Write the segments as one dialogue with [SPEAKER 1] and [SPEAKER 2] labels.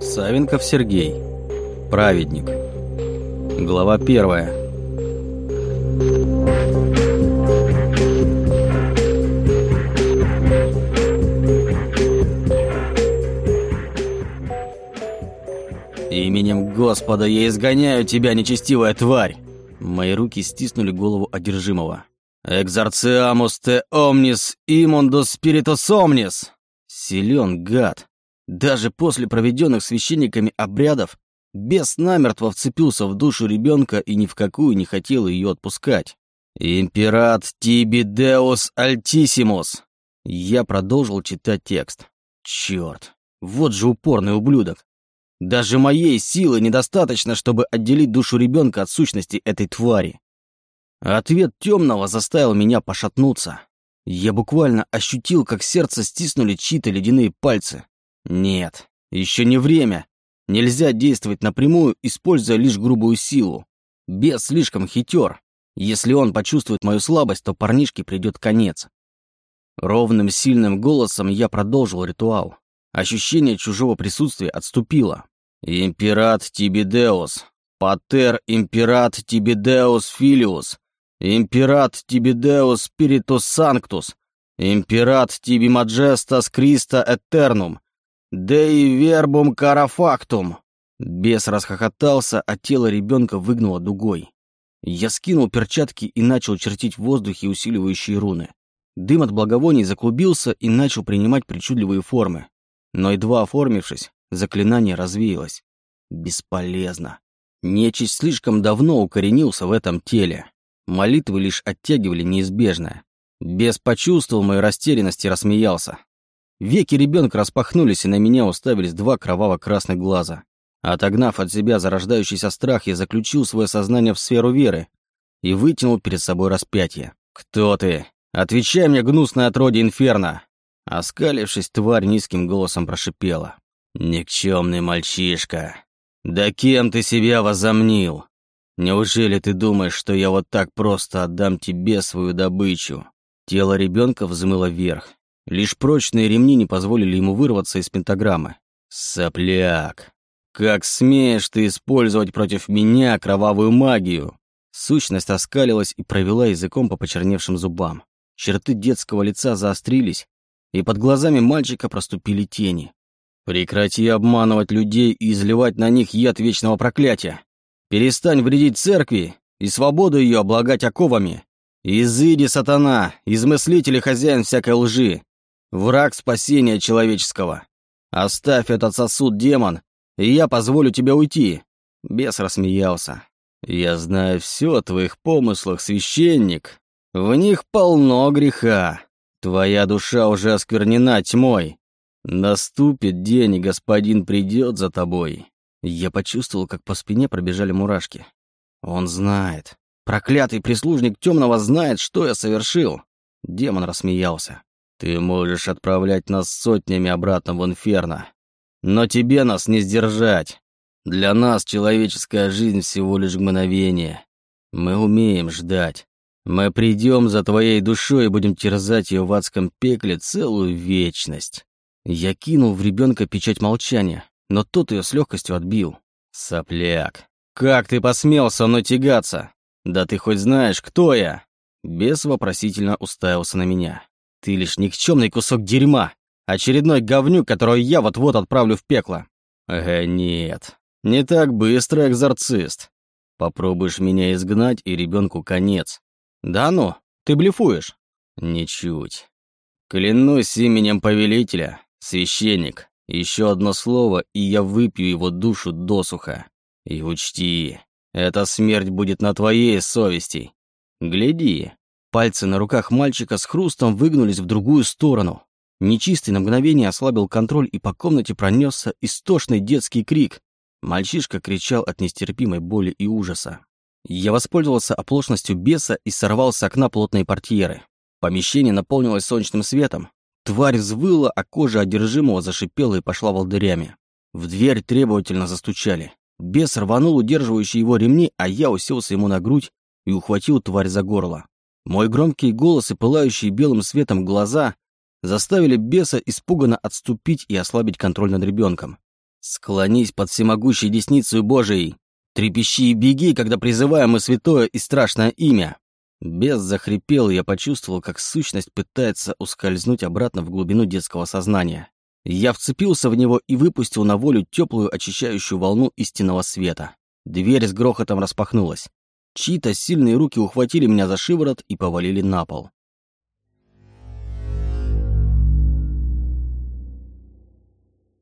[SPEAKER 1] Савенков Сергей. Праведник. Глава первая. «Именем Господа я изгоняю тебя, нечестивая тварь!» Мои руки стиснули голову одержимого. «Экзорциамус те омнис имундус спиритус омнис!» Силен гад. Даже после проведенных священниками обрядов бес намертво вцепился в душу ребенка и ни в какую не хотел ее отпускать. «Императ тиби деус альтисимус!» Я продолжил читать текст. Черт, вот же упорный ублюдок. Даже моей силы недостаточно, чтобы отделить душу ребенка от сущности этой твари. Ответ темного заставил меня пошатнуться. Я буквально ощутил, как сердце стиснули чьи-то ледяные пальцы. Нет, еще не время. Нельзя действовать напрямую, используя лишь грубую силу. Бес слишком хитер. Если он почувствует мою слабость, то парнишке придет конец. Ровным сильным голосом я продолжил ритуал. Ощущение чужого присутствия отступило. «Императ Тибидеус, Патер Императ Тибидеус Филиус, Императ Тибидеус Спиритус Санктус, Императ Тиби Маджестас Криста Этернум, Деи Вербум Карафактум». Бес расхохотался, а тело ребенка выгнуло дугой. Я скинул перчатки и начал чертить в воздухе усиливающие руны. Дым от благовоний заклубился и начал принимать причудливые формы. Но едва оформившись, заклинание развеялось. Бесполезно. Нечисть слишком давно укоренился в этом теле. Молитвы лишь оттягивали неизбежное. Бес почувствовал мою растерянность и рассмеялся. Веки ребенка распахнулись, и на меня уставились два кроваво-красных глаза. Отогнав от себя зарождающийся страх, я заключил свое сознание в сферу веры и вытянул перед собой распятие. «Кто ты? Отвечай мне, гнусное отродье инферно!» Оскалившись, тварь низким голосом прошипела. «Никчемный мальчишка! Да кем ты себя возомнил? Неужели ты думаешь, что я вот так просто отдам тебе свою добычу?» Тело ребенка взмыло вверх. Лишь прочные ремни не позволили ему вырваться из пентаграммы. «Сопляк! Как смеешь ты использовать против меня кровавую магию?» Сущность оскалилась и провела языком по почерневшим зубам. Черты детского лица заострились, и под глазами мальчика проступили тени. «Прекрати обманывать людей и изливать на них яд вечного проклятия. Перестань вредить церкви и свободу ее облагать оковами. Изыди, сатана, измыслитель и хозяин всякой лжи, враг спасения человеческого. Оставь этот сосуд, демон, и я позволю тебе уйти». Бес рассмеялся. «Я знаю все о твоих помыслах, священник. В них полно греха. Твоя душа уже осквернена тьмой. Наступит день, и господин придет за тобой. Я почувствовал, как по спине пробежали мурашки. Он знает. Проклятый прислужник темного знает, что я совершил. Демон рассмеялся. Ты можешь отправлять нас сотнями обратно в инферно. Но тебе нас не сдержать. Для нас человеческая жизнь всего лишь мгновение. Мы умеем ждать. Мы придем за твоей душой и будем терзать ее в адском пекле целую вечность. Я кинул в ребенка печать молчания, но тот ее с легкостью отбил. Сопляк, как ты посмел со мной тягаться? Да ты хоть знаешь, кто я? Бес вопросительно уставился на меня. Ты лишь никчемный кусок дерьма, очередной говнюк, которого я вот-вот отправлю в пекло. Ага, нет, не так быстро, экзорцист. Попробуешь меня изгнать, и ребенку конец. «Да ну, ты блефуешь?» «Ничуть. Клянусь именем повелителя, священник, еще одно слово, и я выпью его душу досуха. И учти, эта смерть будет на твоей совести. Гляди». Пальцы на руках мальчика с хрустом выгнулись в другую сторону. Нечистый на мгновение ослабил контроль, и по комнате пронесся истошный детский крик. Мальчишка кричал от нестерпимой боли и ужаса. Я воспользовался оплошностью беса и сорвал с окна плотные портьеры. Помещение наполнилось солнечным светом. Тварь взвыла, а кожа одержимого зашипела и пошла волдырями. В дверь требовательно застучали. Бес рванул удерживающие его ремни, а я уселся ему на грудь и ухватил тварь за горло. Мой громкий голос и пылающие белым светом глаза заставили беса испуганно отступить и ослабить контроль над ребенком. «Склонись под всемогущей десницей Божией! Трепещи и беги, когда призываем мы святое и страшное имя!» Бес захрипел, я почувствовал, как сущность пытается ускользнуть обратно в глубину детского сознания. Я вцепился в него и выпустил на волю теплую очищающую волну истинного света. Дверь с грохотом распахнулась. Чьи-то сильные руки ухватили меня за шиворот и повалили на пол.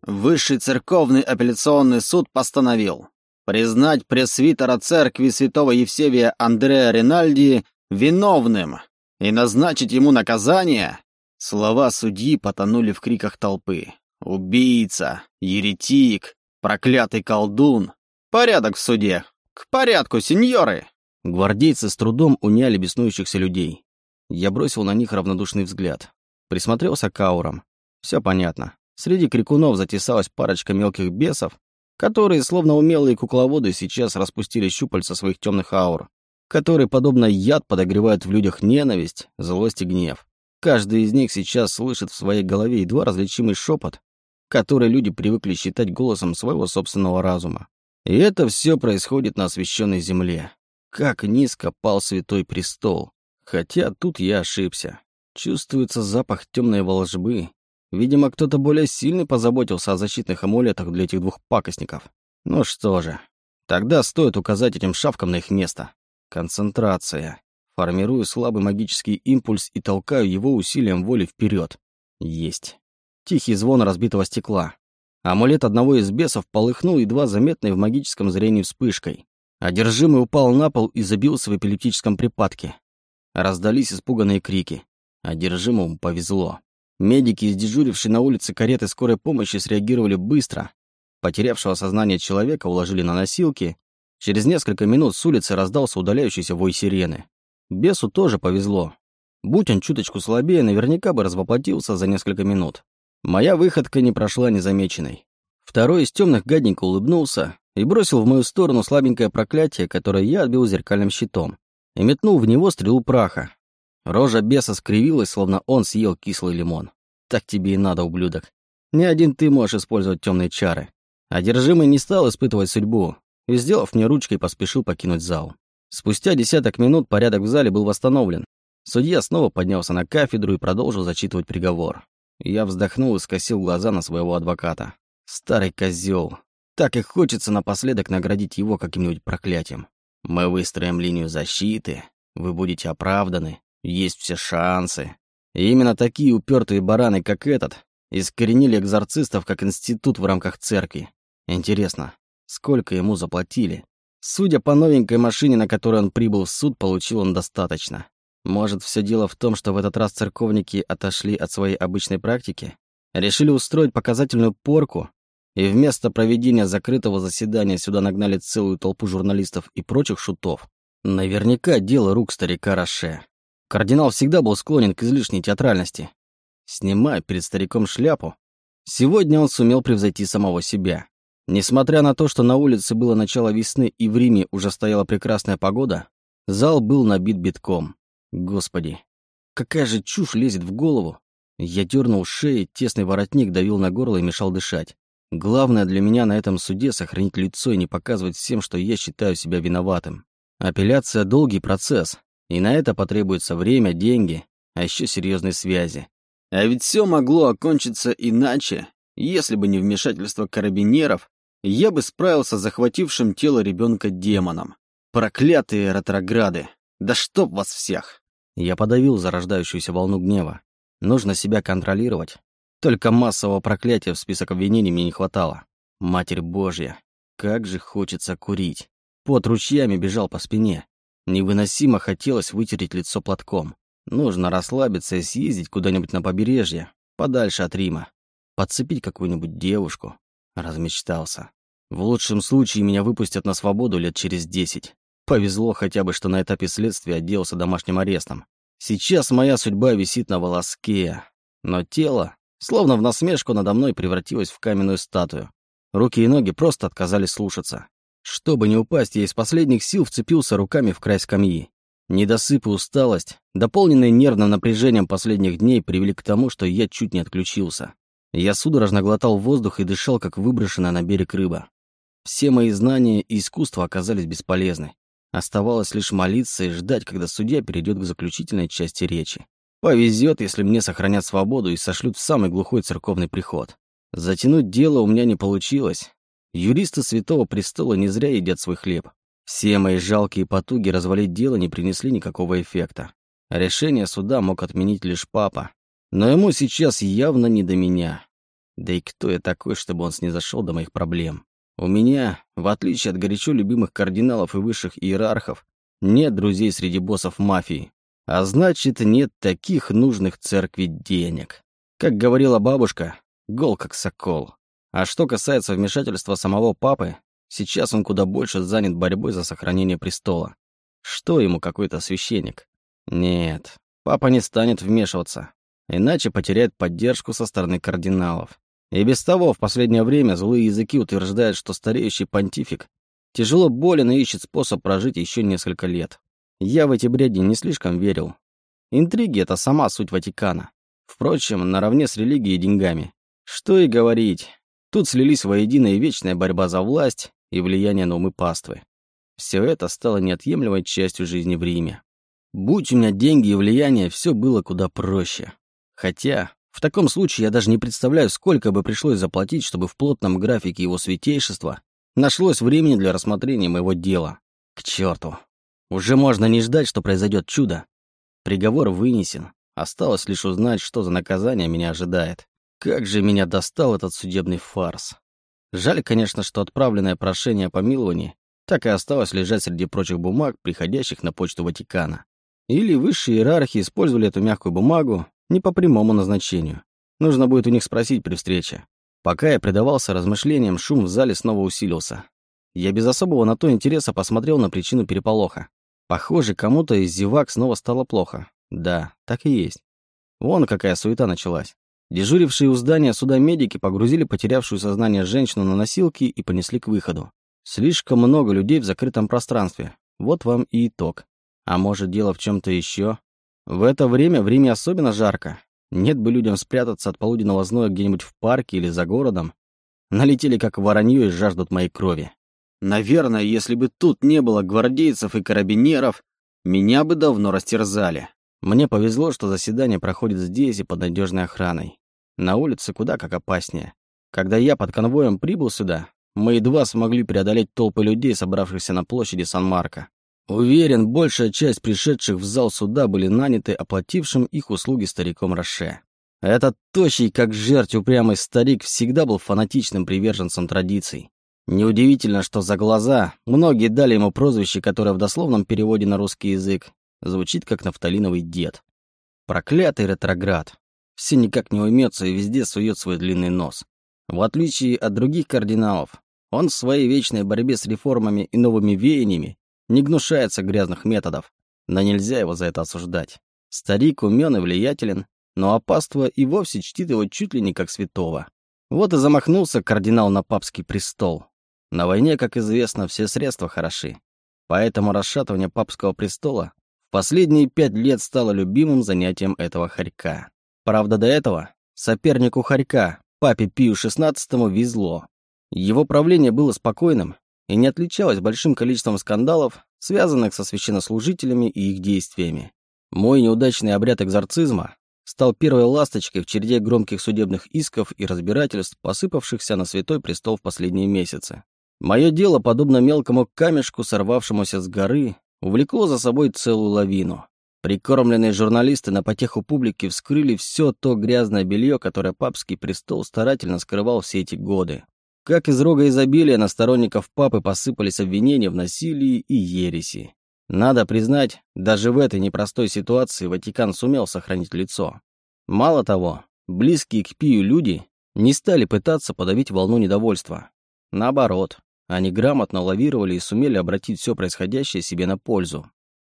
[SPEAKER 2] Высший церковный апелляционный суд постановил признать пресвитера церкви святого Евсевия Андреа Ринальди виновным и назначить ему наказание Слова судьи потонули в криках толпы. «Убийца! Еретик! Проклятый колдун! Порядок в суде! К порядку, сеньоры!»
[SPEAKER 1] Гвардейцы с трудом уняли беснующихся людей. Я бросил на них равнодушный взгляд. Присмотрелся к аурам. Все понятно. Среди крикунов затесалась парочка мелких бесов, которые, словно умелые кукловоды, сейчас распустили щупальца своих темных аур, которые, подобно яд, подогревают в людях ненависть, злость и гнев. Каждый из них сейчас слышит в своей голове едва различимый шепот, который люди привыкли считать голосом своего собственного разума. И это все происходит на освященной земле. Как низко пал святой престол. Хотя тут я ошибся. Чувствуется запах темной волжбы. Видимо, кто-то более сильный позаботился о защитных амулетах для этих двух пакостников. Ну что же, тогда стоит указать этим шавкам на их место. Концентрация. Формирую слабый магический импульс и толкаю его усилием воли вперед. Есть. Тихий звон разбитого стекла. Амулет одного из бесов полыхнул едва заметной в магическом зрении вспышкой. Одержимый упал на пол и забился в эпилептическом припадке. Раздались испуганные крики. Одержимому повезло. Медики, издежурившие на улице кареты скорой помощи, среагировали быстро. Потерявшего сознание человека уложили на носилки. Через несколько минут с улицы раздался удаляющийся вой сирены. Бесу тоже повезло. Будь он чуточку слабее, наверняка бы развоплотился за несколько минут. Моя выходка не прошла незамеченной. Второй из темных гадненько улыбнулся и бросил в мою сторону слабенькое проклятие, которое я отбил зеркальным щитом, и метнул в него стрелу праха. Рожа беса скривилась, словно он съел кислый лимон. Так тебе и надо, ублюдок. Не один ты можешь использовать темные чары. Одержимый не стал испытывать судьбу и, сделав мне ручкой, поспешил покинуть зал. Спустя десяток минут порядок в зале был восстановлен. Судья снова поднялся на кафедру и продолжил зачитывать приговор. Я вздохнул и скосил глаза на своего адвоката. Старый козел. Так и хочется напоследок наградить его каким-нибудь проклятием. Мы выстроим линию защиты, вы будете оправданы, есть все шансы. И именно такие упертые бараны, как этот, искоренили экзорцистов как институт в рамках церкви. Интересно, сколько ему заплатили? Судя по новенькой машине, на которой он прибыл в суд, получил он достаточно. Может, все дело в том, что в этот раз церковники отошли от своей обычной практики? Решили устроить показательную порку? И вместо проведения закрытого заседания сюда нагнали целую толпу журналистов и прочих шутов? Наверняка дело рук старика Роше. Кардинал всегда был склонен к излишней театральности. Снимая перед стариком шляпу, сегодня он сумел превзойти самого себя. Несмотря на то, что на улице было начало весны и в Риме уже стояла прекрасная погода, зал был набит битком. Господи, какая же чушь лезет в голову. Я дернул шеи, тесный воротник давил на горло и мешал дышать. Главное для меня на этом суде сохранить лицо и не показывать всем, что я считаю себя виноватым. Апелляция – долгий процесс, и на это потребуется время, деньги, а еще серьезные связи. А ведь все могло окончиться иначе, если бы не вмешательство карабинеров я бы справился с захватившим тело ребенка демоном. Проклятые ретрограды! Да чтоб вас всех! Я подавил зарождающуюся волну гнева. Нужно себя контролировать. Только массового проклятия в список обвинений мне не хватало. Матерь Божья, как же хочется курить. Под ручьями бежал по спине. Невыносимо хотелось вытереть лицо платком. Нужно расслабиться и съездить куда-нибудь на побережье, подальше от Рима. Подцепить какую-нибудь девушку, Размечтался. В лучшем случае меня выпустят на свободу лет через десять. Повезло хотя бы, что на этапе следствия отделался домашним арестом. Сейчас моя судьба висит на волоске. Но тело, словно в насмешку надо мной, превратилось в каменную статую. Руки и ноги просто отказались слушаться. Чтобы не упасть, я из последних сил вцепился руками в край скамьи. Недосып и усталость, дополненные нервным напряжением последних дней, привели к тому, что я чуть не отключился. Я судорожно глотал воздух и дышал, как выброшенная на берег рыба. Все мои знания и искусства оказались бесполезны. Оставалось лишь молиться и ждать, когда судья перейдет к заключительной части речи. Повезет, если мне сохранят свободу и сошлют в самый глухой церковный приход. Затянуть дело у меня не получилось. Юристы Святого Престола не зря едят свой хлеб. Все мои жалкие потуги развалить дело не принесли никакого эффекта. Решение суда мог отменить лишь папа. Но ему сейчас явно не до меня. Да и кто я такой, чтобы он снизошел до моих проблем? У меня, в отличие от горячо любимых кардиналов и высших иерархов, нет друзей среди боссов мафии. А значит, нет таких нужных церкви денег. Как говорила бабушка, гол как сокол. А что касается вмешательства самого папы, Сейчас он куда больше занят борьбой за сохранение престола. Что ему какой-то священник? Нет, папа не станет вмешиваться, иначе потеряет поддержку со стороны кардиналов. И без того в последнее время злые языки утверждают, что стареющий понтифик тяжело болен и ищет способ прожить еще несколько лет. Я в эти бреди не слишком верил. Интриги — это сама суть Ватикана. Впрочем, наравне с религией и деньгами. Что и говорить. Тут слились воедино и вечная борьба за власть, и влияние на умы паствы. Все это стало неотъемлемой частью жизни в Риме. Будь у меня деньги и влияние, все было куда проще. Хотя, в таком случае я даже не представляю, сколько бы пришлось заплатить, чтобы в плотном графике его святейшества нашлось времени для рассмотрения моего дела. К черту. Уже можно не ждать, что произойдет чудо. Приговор вынесен. Осталось лишь узнать, что за наказание меня ожидает. Как же меня достал этот судебный фарс. Жаль, конечно, что отправленное прошение о помиловании так и осталось лежать среди прочих бумаг, приходящих на почту Ватикана. Или высшие иерархи использовали эту мягкую бумагу не по прямому назначению. Нужно будет у них спросить при встрече. Пока я предавался размышлениям, шум в зале снова усилился. Я без особого на то интереса посмотрел на причину переполоха. Похоже, кому-то из зевак снова стало плохо. Да, так и есть. Вон какая суета началась. Дежурившие у здания суда медики погрузили потерявшую сознание женщину на носилки и понесли к выходу. Слишком много людей в закрытом пространстве. Вот вам и итог. А может, дело в чем-то еще? В это время в Риме особенно жарко. Нет бы людям спрятаться от полуденного зноя где-нибудь в парке или за городом. Налетели как воронье и жаждут моей крови. Наверное, если бы тут не было гвардейцев и карабинеров, меня бы давно растерзали. Мне повезло, что заседание проходит здесь и под надежной охраной. На улице куда как опаснее. Когда я под конвоем прибыл сюда, мы едва смогли преодолеть толпы людей, собравшихся на площади Сан-Марко. Уверен, большая часть пришедших в зал суда были наняты оплатившим их услуги стариком Роше. Этот тощий, как жерть упрямый старик, всегда был фанатичным приверженцем традиций. Неудивительно, что за глаза многие дали ему прозвище, которое в дословном переводе на русский язык Звучит как нафталиновый дед. Проклятый ретроград. Все никак не уймется и везде сует свой длинный нос. В отличие от других кардиналов, он в своей вечной борьбе с реформами и новыми веяниями не гнушается грязных методов, но нельзя его за это осуждать. Старик умен и влиятелен, но опаство и вовсе чтит его чуть ли не как святого. Вот и замахнулся кардинал на папский престол. На войне, как известно, все средства хороши. Поэтому расшатывание папского престола Последние пять лет стало любимым занятием этого хорька. Правда, до этого сопернику хорька, папе Пию XVI, везло. Его правление было спокойным и не отличалось большим количеством скандалов, связанных со священнослужителями и их действиями. Мой неудачный обряд экзорцизма стал первой ласточкой в череде громких судебных исков и разбирательств, посыпавшихся на святой престол в последние месяцы. Мое дело, подобно мелкому камешку, сорвавшемуся с горы, увлекло за собой целую лавину. Прикормленные журналисты на потеху публики вскрыли все то грязное белье, которое папский престол старательно скрывал все эти годы. Как из рога изобилия на сторонников папы посыпались обвинения в насилии и ереси. Надо признать, даже в этой непростой ситуации Ватикан сумел сохранить лицо. Мало того, близкие к Пию люди не стали пытаться подавить волну недовольства. Наоборот, они грамотно лавировали и сумели обратить все происходящее себе на пользу.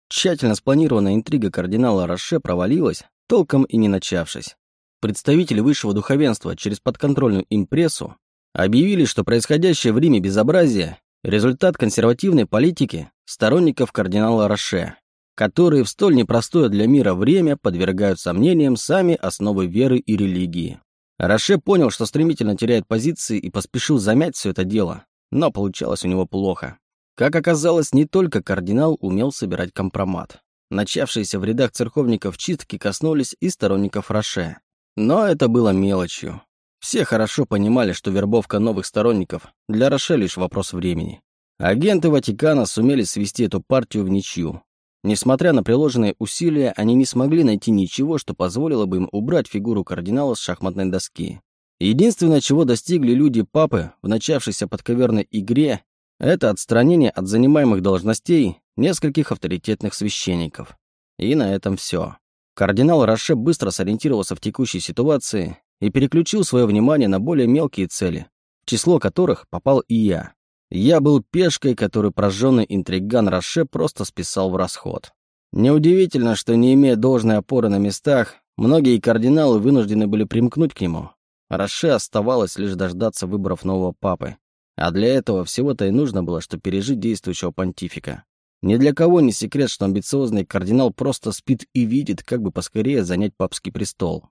[SPEAKER 1] Тщательно спланированная интрига кардинала Роше провалилась, толком и не начавшись. Представители высшего духовенства через подконтрольную им прессу объявили, что происходящее в Риме безобразие – результат консервативной политики сторонников кардинала Роше. которые в столь непростое для мира время подвергают сомнениям сами основы веры и религии. Роше понял, что стремительно теряет позиции и поспешил замять все это дело, но получалось у него плохо. Как оказалось, не только кардинал умел собирать компромат. Начавшиеся в рядах церковников чистки коснулись и сторонников Роше. Но это было мелочью. Все хорошо понимали, что вербовка новых сторонников для Роше лишь вопрос времени. Агенты Ватикана сумели свести эту партию в ничью. Несмотря на приложенные усилия, они не смогли найти ничего, что позволило бы им убрать фигуру кардинала с шахматной доски. Единственное, чего достигли люди папы в начавшейся подковерной игре, это отстранение от занимаемых должностей нескольких авторитетных священников. И на этом все. Кардинал Роше быстро сориентировался в текущей ситуации и переключил свое внимание на более мелкие цели, в число которых попал и я. Я был пешкой, которую прожженный интриган Роше просто списал в расход. Неудивительно, что, не имея должной опоры на местах, многие кардиналы вынуждены были примкнуть к нему. Роше оставалось лишь дождаться выборов нового папы. А для этого всего-то и нужно было, чтобы пережить действующего понтифика. Ни для кого не секрет, что амбициозный кардинал просто спит и видит, как бы поскорее занять папский престол.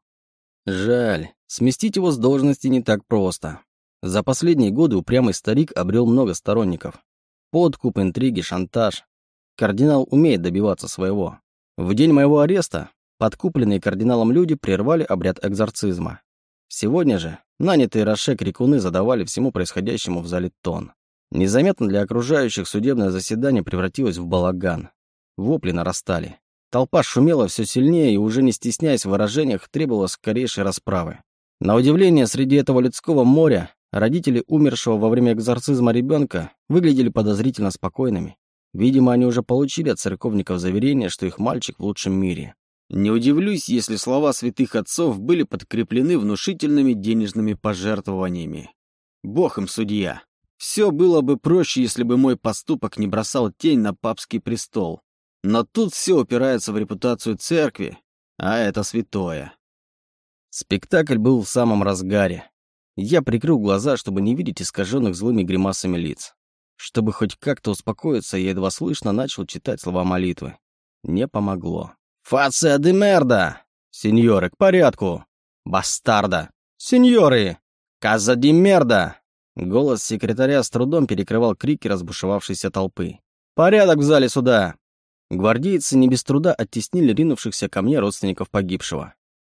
[SPEAKER 1] Жаль, сместить его с должности не так просто. За последние годы упрямый старик обрел много сторонников. Подкуп, интриги, шантаж. Кардинал умеет добиваться своего. В день моего ареста подкупленные кардиналом люди прервали обряд экзорцизма. Сегодня же нанятые Роше крикуны задавали всему происходящему в зале тон. Незаметно для окружающих судебное заседание превратилось в балаган. Вопли нарастали. Толпа шумела все сильнее и, уже не стесняясь в выражениях, требовала скорейшей расправы. На удивление, среди этого людского моря родители умершего во время экзорцизма ребенка выглядели подозрительно спокойными. Видимо, они уже получили от церковников заверение, что их мальчик в лучшем мире. Не удивлюсь, если слова святых отцов были подкреплены внушительными денежными пожертвованиями. Бог им судья. Все было бы проще, если бы мой поступок не бросал тень на папский престол. Но тут все упирается в репутацию церкви, а это святое. Спектакль был в самом разгаре. Я прикрыл глаза, чтобы не видеть искаженных злыми гримасами лиц. Чтобы хоть как-то успокоиться, я едва слышно начал читать слова молитвы. Не помогло. «Фация де мерда!» «Сеньоры, к порядку!» «Бастарда!» «Сеньоры!» «Каза де мерда!» Голос секретаря с трудом перекрывал крики разбушевавшейся толпы. «Порядок в зале суда!» Гвардейцы не без труда оттеснили ринувшихся ко мне родственников погибшего.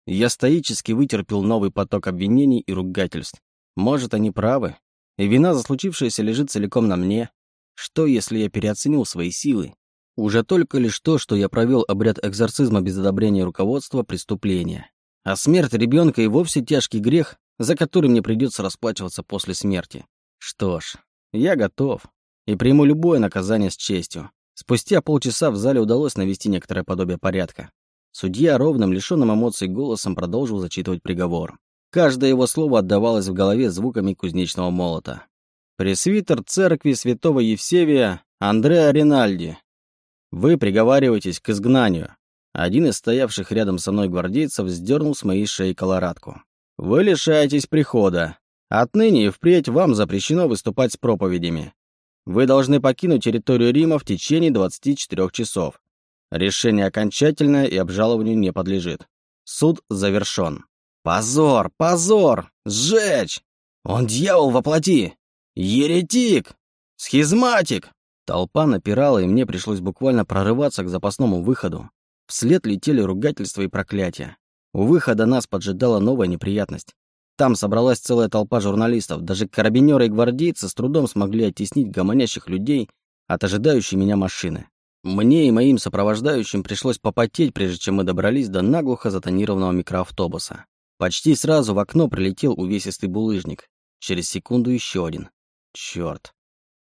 [SPEAKER 1] Я стоически вытерпел новый поток обвинений и ругательств. Может, они правы, и вина за случившееся лежит целиком на мне. Что, если я переоценил свои силы уже только лишь то, что я провел обряд экзорцизма без одобрения руководства преступления. А смерть ребенка и вовсе тяжкий грех, за который мне придется расплачиваться после смерти. Что ж, я готов. И приму любое наказание с честью. Спустя полчаса в зале удалось навести некоторое подобие порядка. Судья ровным, лишенным эмоций голосом продолжил зачитывать приговор. Каждое его слово отдавалось в голове звуками кузнечного молота. Пресвитер церкви святого Евсевия Андреа Ринальди вы приговариваетесь к изгнанию. Один из стоявших рядом со мной гвардейцев сдернул с моей шеи колорадку. Вы лишаетесь прихода. Отныне и впредь вам запрещено выступать с проповедями. Вы должны покинуть территорию Рима в течение 24 часов. Решение окончательное и обжалованию не подлежит. Суд завершен. Позор, позор! Сжечь! Он дьявол воплоти! Еретик! Схизматик! Толпа напирала, и мне пришлось буквально прорываться к запасному выходу. Вслед летели ругательства и проклятия. У выхода нас поджидала новая неприятность. Там собралась целая толпа журналистов. Даже карабинеры и гвардейцы с трудом смогли оттеснить гомонящих людей от ожидающей меня машины. Мне и моим сопровождающим пришлось попотеть, прежде чем мы добрались до наглухо затонированного микроавтобуса. Почти сразу в окно прилетел увесистый булыжник. Через секунду еще один. Черт.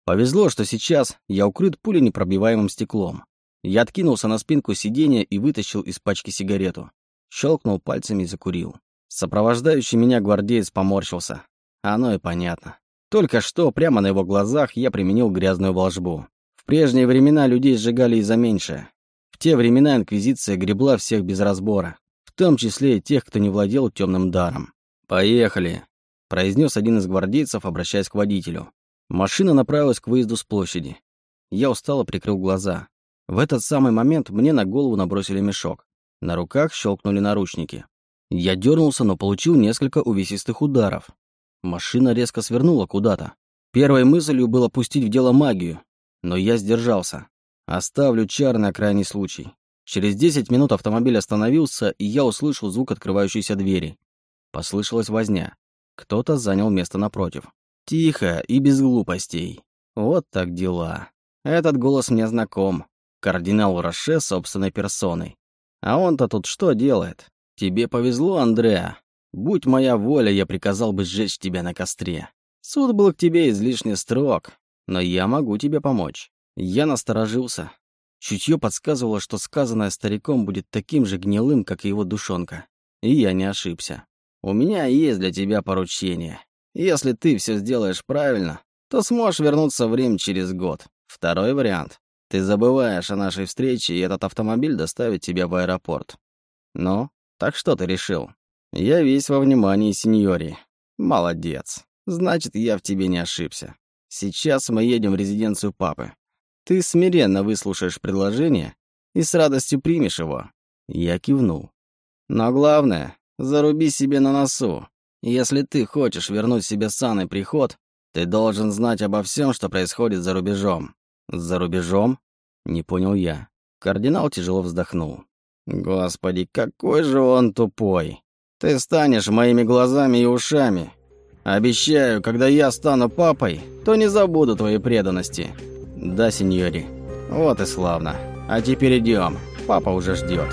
[SPEAKER 1] Повезло, что сейчас я укрыт пуленепробиваемым стеклом. Я откинулся на спинку сиденья и вытащил из пачки сигарету. Щелкнул пальцами и закурил. Сопровождающий меня гвардеец поморщился. Оно и понятно. Только что, прямо на его глазах, я применил грязную волжбу. В прежние времена людей сжигали из-за меньшее. В те времена Инквизиция гребла всех без разбора, в том числе и тех, кто не владел темным даром. «Поехали», — произнес один из гвардейцев, обращаясь к водителю. Машина направилась к выезду с площади. Я устало прикрыл глаза. В этот самый момент мне на голову набросили мешок. На руках щелкнули наручники. Я дернулся, но получил несколько увесистых ударов. Машина резко свернула куда-то. Первой мыслью было пустить в дело магию, но я сдержался. Оставлю чар на крайний случай. Через 10 минут автомобиль остановился, и я услышал звук открывающейся двери. Послышалась возня. Кто-то занял место напротив. Тихо и без глупостей. Вот так дела. Этот голос мне знаком. Кардинал Роше собственной персоной. А он-то тут что делает? Тебе повезло, Андреа. Будь моя воля, я приказал бы сжечь тебя на костре. Суд был к тебе излишне строг, но я могу тебе помочь. Я насторожился. Чутье подсказывало, что сказанное стариком будет таким же гнилым, как и его душонка. И я не ошибся. У меня есть для тебя поручение. Если ты все сделаешь правильно, то сможешь вернуться в Рим через год. Второй вариант. Ты забываешь о нашей встрече, и этот автомобиль доставит тебя в аэропорт. Ну, так что ты решил? Я весь во внимании, сеньори. Молодец. Значит, я в тебе не ошибся. Сейчас мы едем в резиденцию папы. Ты смиренно выслушаешь предложение и с радостью примешь его. Я кивнул. Но главное, заруби себе на носу. Если ты хочешь вернуть себе санный приход, ты должен знать обо всем, что происходит за рубежом. «За рубежом?» — не понял я. Кардинал тяжело вздохнул. «Господи, какой же он тупой! Ты станешь моими глазами и ушами. Обещаю, когда я стану папой, то не забуду твоей преданности». «Да, сеньори. Вот и славно. А теперь идем. Папа уже ждет.